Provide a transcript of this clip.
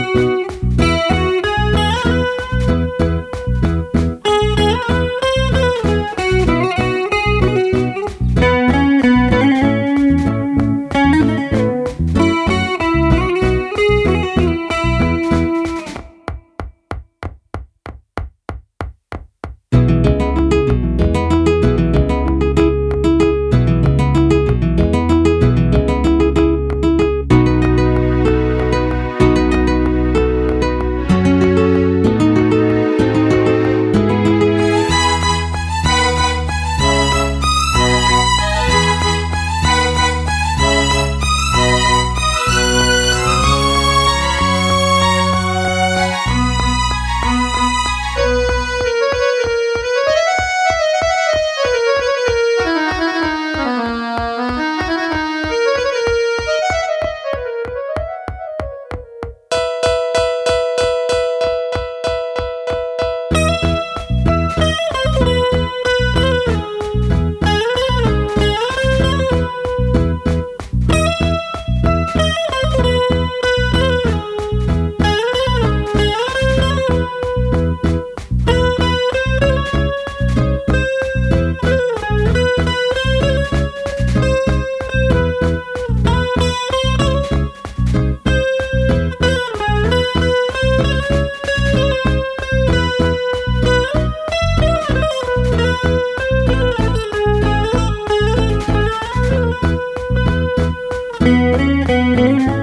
Música Música